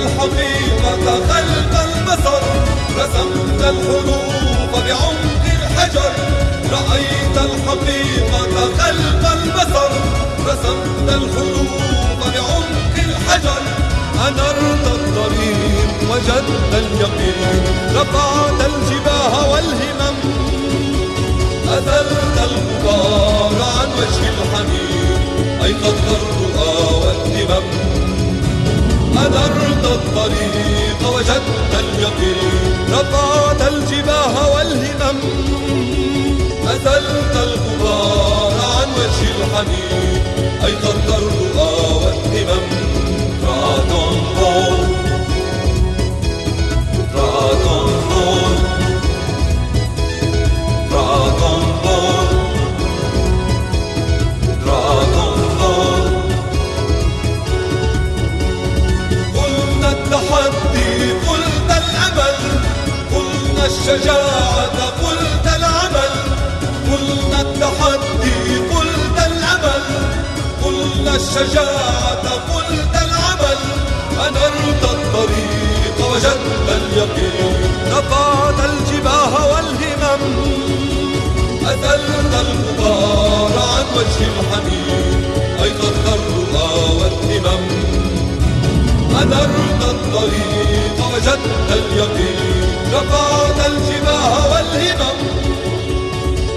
الحقيقة خلق البصر رسمت الحروف بعمق الحجر. رأيت الحقيقة خلق البصر رسمت الحروف بعمق الحجر. أنرت الطريق وجدت اليقين رفعت الجباه والهمم. أزلت الغبار عن وجه الحميد أيقظت الطريق وجدت اليقين. رفعت الجباه والهمم. أزلت الغبار عن وجه الحميد. أيقظت الشجاعة قلت العمل قلنا التحدي قلت الأمل قلنا الشجاعة قلت العمل. أنرت الطريق وجدت اليقين رفعت الجباه والهمم. أزلت الغبار عن وجه الحميد أيقظت الرؤى والهمم. أنرت الطريق وجدت اليقين رفعت والهمم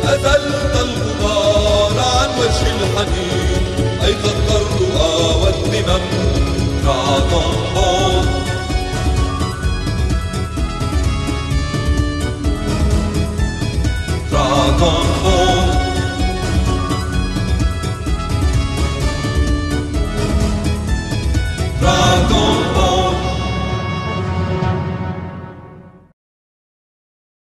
أزلت الغبار عن وجه الحنين أيقظت الرؤى Ball